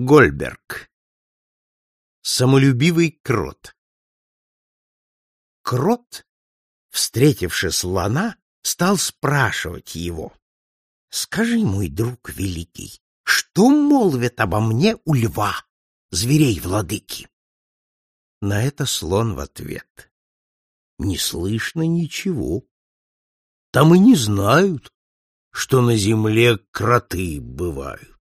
Гольберг. Самолюбивый крот. Крот, встретивши слона, стал спрашивать его. — Скажи, мой друг великий, что молвят обо мне у льва, зверей владыки? На это слон в ответ. — Не слышно ничего. Там и не знают, что на земле кроты бывают.